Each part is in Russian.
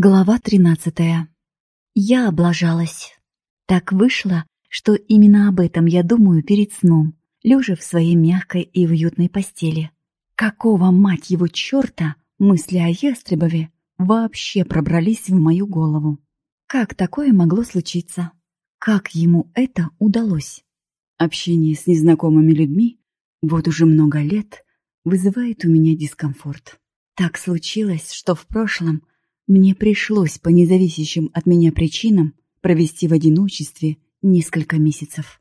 Глава тринадцатая. Я облажалась. Так вышло, что именно об этом я думаю перед сном, лежа в своей мягкой и уютной постели. Какого, мать его, черта, мысли о ястребове вообще пробрались в мою голову? Как такое могло случиться? Как ему это удалось? Общение с незнакомыми людьми вот уже много лет вызывает у меня дискомфорт. Так случилось, что в прошлом мне пришлось по независящим от меня причинам провести в одиночестве несколько месяцев.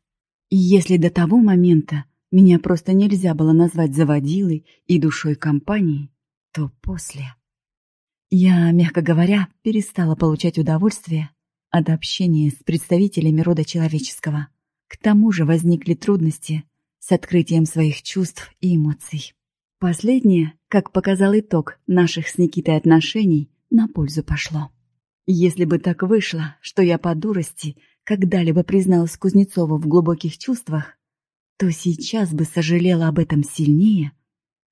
И если до того момента меня просто нельзя было назвать заводилой и душой компании, то после... Я, мягко говоря, перестала получать удовольствие от общения с представителями рода человеческого. К тому же возникли трудности с открытием своих чувств и эмоций. Последнее, как показал итог наших с Никитой отношений, на пользу пошло. Если бы так вышло, что я по дурости когда-либо призналась Кузнецову в глубоких чувствах, то сейчас бы сожалела об этом сильнее,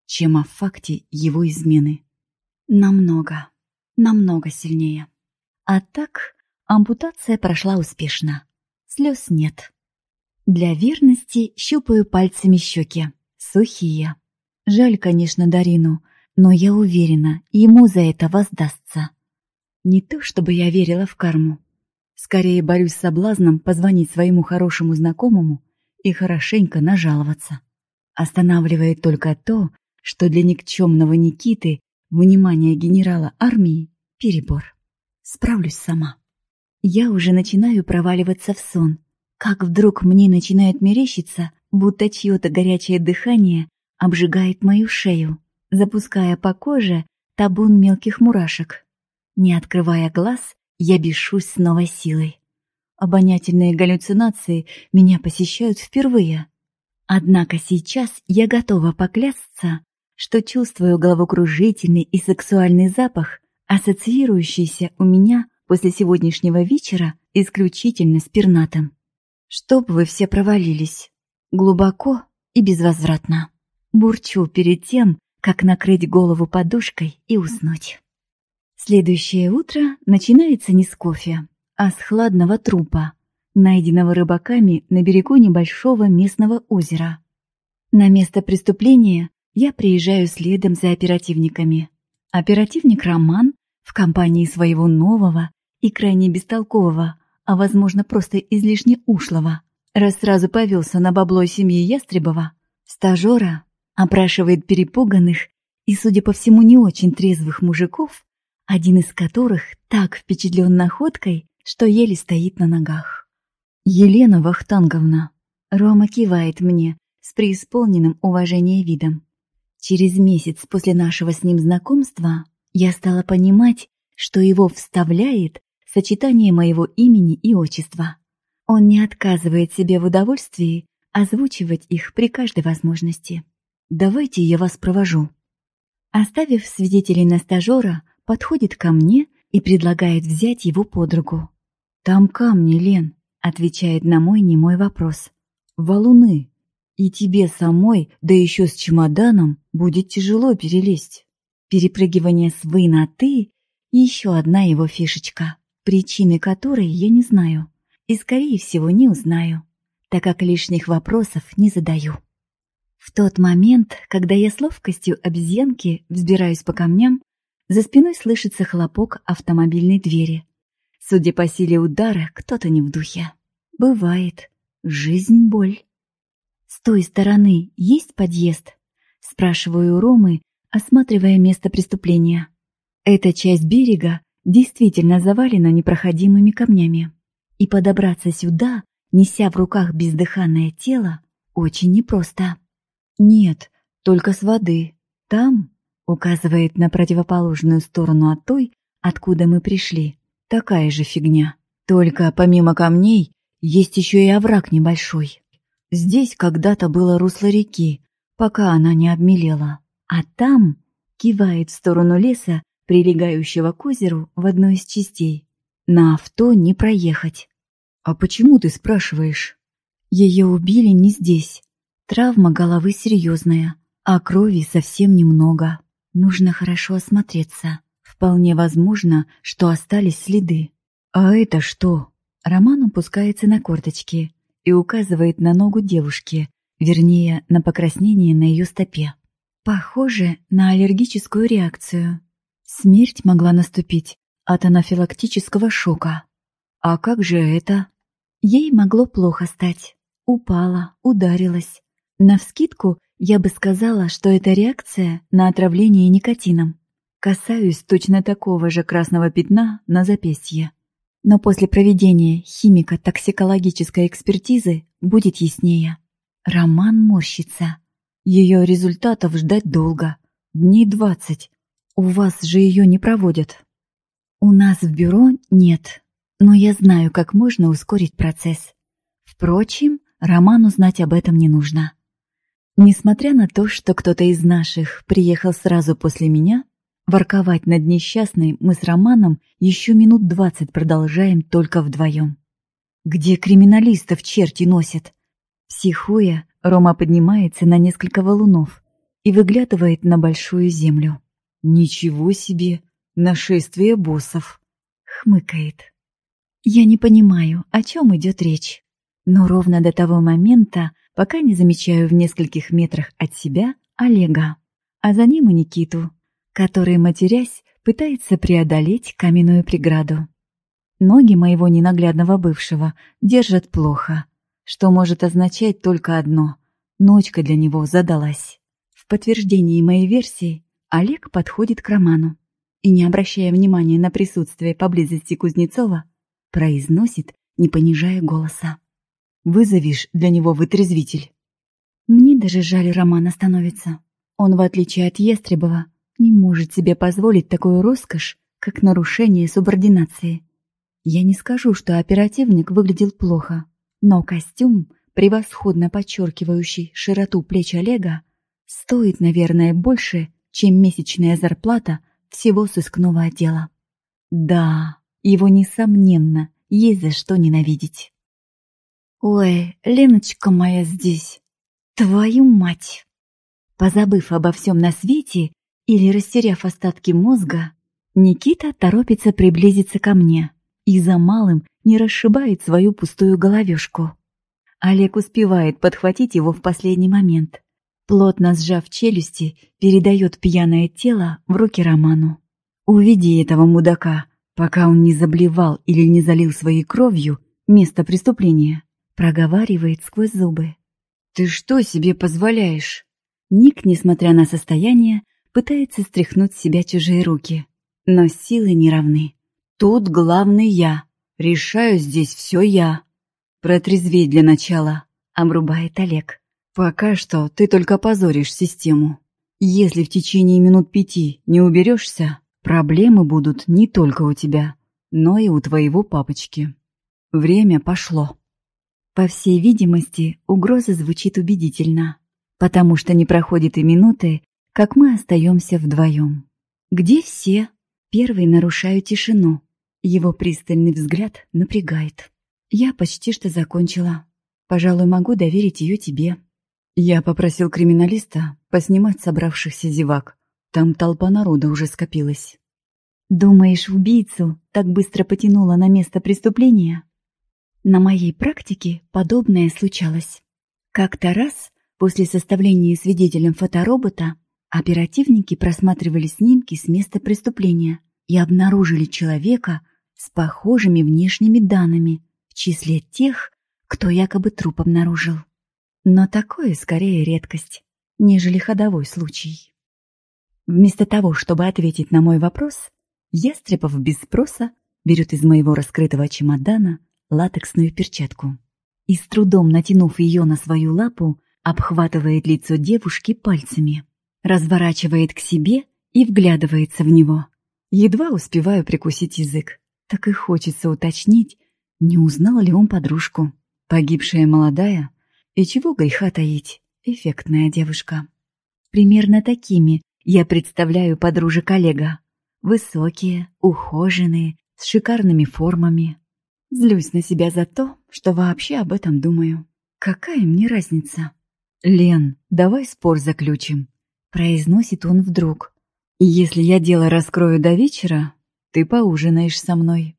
чем о факте его измены. Намного, намного сильнее. А так ампутация прошла успешно. Слез нет. Для верности щупаю пальцами щеки. Сухие. Жаль, конечно, Дарину, но я уверена, ему за это воздастся. Не то, чтобы я верила в карму. Скорее борюсь с соблазном позвонить своему хорошему знакомому и хорошенько нажаловаться. Останавливает только то, что для никчемного Никиты внимание генерала армии — перебор. Справлюсь сама. Я уже начинаю проваливаться в сон, как вдруг мне начинает мерещиться, будто чье-то горячее дыхание обжигает мою шею запуская по коже табун мелких мурашек. Не открывая глаз, я бешусь с новой силой. Обонятельные галлюцинации меня посещают впервые. Однако сейчас я готова поклясться, что чувствую головокружительный и сексуальный запах, ассоциирующийся у меня после сегодняшнего вечера исключительно с пернатом. Чтоб вы все провалились. Глубоко и безвозвратно. Бурчу перед тем, как накрыть голову подушкой и уснуть. Следующее утро начинается не с кофе, а с хладного трупа, найденного рыбаками на берегу небольшого местного озера. На место преступления я приезжаю следом за оперативниками. Оперативник Роман в компании своего нового и крайне бестолкового, а возможно просто излишне ушлого, раз сразу повелся на бабло семьи Ястребова, стажера опрашивает перепуганных и, судя по всему, не очень трезвых мужиков, один из которых так впечатлен находкой, что еле стоит на ногах. «Елена Вахтанговна», — Рома кивает мне с преисполненным уважением видом. Через месяц после нашего с ним знакомства я стала понимать, что его вставляет сочетание моего имени и отчества. Он не отказывает себе в удовольствии озвучивать их при каждой возможности. Давайте я вас провожу». Оставив свидетелей на стажера, подходит ко мне и предлагает взять его под руку. «Там камни, Лен», — отвечает на мой немой вопрос. «Валуны. И тебе самой, да еще с чемоданом, будет тяжело перелезть». Перепрыгивание с «вы» на «ты» — еще одна его фишечка, причины которой я не знаю и, скорее всего, не узнаю, так как лишних вопросов не задаю. В тот момент, когда я с ловкостью обезьянки взбираюсь по камням, за спиной слышится хлопок автомобильной двери. Судя по силе удара, кто-то не в духе. Бывает. Жизнь — боль. «С той стороны есть подъезд?» — спрашиваю у Ромы, осматривая место преступления. Эта часть берега действительно завалена непроходимыми камнями. И подобраться сюда, неся в руках бездыханное тело, очень непросто. «Нет, только с воды. Там...» — указывает на противоположную сторону от той, откуда мы пришли. «Такая же фигня. Только помимо камней есть еще и овраг небольшой. Здесь когда-то было русло реки, пока она не обмелела. А там...» — кивает в сторону леса, прилегающего к озеру в одной из частей. «На авто не проехать». «А почему ты спрашиваешь?» «Ее убили не здесь. Травма головы серьезная, а крови совсем немного. Нужно хорошо осмотреться. Вполне возможно, что остались следы. А это что? Роман опускается на корточки и указывает на ногу девушки, вернее, на покраснение на ее стопе. Похоже на аллергическую реакцию. Смерть могла наступить от анафилактического шока. А как же это? Ей могло плохо стать. Упала, ударилась. Навскидку я бы сказала, что это реакция на отравление никотином. Касаюсь точно такого же красного пятна на запястье. Но после проведения химико-токсикологической экспертизы будет яснее. Роман морщится. Ее результатов ждать долго. Дней двадцать. У вас же ее не проводят. У нас в бюро нет, но я знаю, как можно ускорить процесс. Впрочем, Роману знать об этом не нужно. Несмотря на то, что кто-то из наших приехал сразу после меня, ворковать над несчастной мы с Романом еще минут двадцать продолжаем только вдвоем. Где криминалистов черти носят? Психуя, Рома поднимается на несколько валунов и выглядывает на большую землю. «Ничего себе! Нашествие боссов!» — хмыкает. Я не понимаю, о чем идет речь. Но ровно до того момента, пока не замечаю в нескольких метрах от себя Олега, а за ним и Никиту, который, матерясь, пытается преодолеть каменную преграду. Ноги моего ненаглядного бывшего держат плохо, что может означать только одно — ночка для него задалась. В подтверждении моей версии Олег подходит к Роману и, не обращая внимания на присутствие поблизости Кузнецова, произносит, не понижая голоса. «Вызовешь для него вытрезвитель». Мне даже жаль Романа становится. Он, в отличие от Естребова, не может себе позволить такую роскошь, как нарушение субординации. Я не скажу, что оперативник выглядел плохо, но костюм, превосходно подчеркивающий широту плеч Олега, стоит, наверное, больше, чем месячная зарплата всего сыскного отдела. Да, его, несомненно, есть за что ненавидеть. «Ой, Леночка моя здесь! Твою мать!» Позабыв обо всем на свете или растеряв остатки мозга, Никита торопится приблизиться ко мне и за малым не расшибает свою пустую головешку. Олег успевает подхватить его в последний момент. Плотно сжав челюсти, передает пьяное тело в руки Роману. «Уведи этого мудака, пока он не заблевал или не залил своей кровью место преступления», проговаривает сквозь зубы. «Ты что себе позволяешь?» Ник, несмотря на состояние, пытается стряхнуть с себя чужие руки. Но силы не равны. Тут главный я. Решаю здесь все я. Протрезвей для начала, обрубает Олег. Пока что ты только позоришь систему. Если в течение минут пяти не уберешься, проблемы будут не только у тебя, но и у твоего папочки. Время пошло. По всей видимости, угроза звучит убедительно, потому что не проходит и минуты, как мы остаемся вдвоем. Где все? Первый нарушаю тишину. Его пристальный взгляд напрягает. Я почти что закончила. Пожалуй, могу доверить ее тебе. Я попросил криминалиста поснимать собравшихся зевак. Там толпа народа уже скопилась. Думаешь, убийцу так быстро потянуло на место преступления? На моей практике подобное случалось. Как-то раз, после составления свидетелем фоторобота, оперативники просматривали снимки с места преступления и обнаружили человека, с похожими внешними данными в числе тех, кто якобы труп обнаружил. Но такое скорее редкость, нежели ходовой случай. Вместо того, чтобы ответить на мой вопрос, Ястребов без спроса берет из моего раскрытого чемодана латексную перчатку и, с трудом натянув ее на свою лапу, обхватывает лицо девушки пальцами, разворачивает к себе и вглядывается в него. Едва успеваю прикусить язык. Так и хочется уточнить, не узнал ли он подружку. Погибшая молодая, и чего греха таить, эффектная девушка. Примерно такими я представляю подружек Олега. Высокие, ухоженные, с шикарными формами. Злюсь на себя за то, что вообще об этом думаю. Какая мне разница? «Лен, давай спор заключим», — произносит он вдруг. Если я дело раскрою до вечера, ты поужинаешь со мной.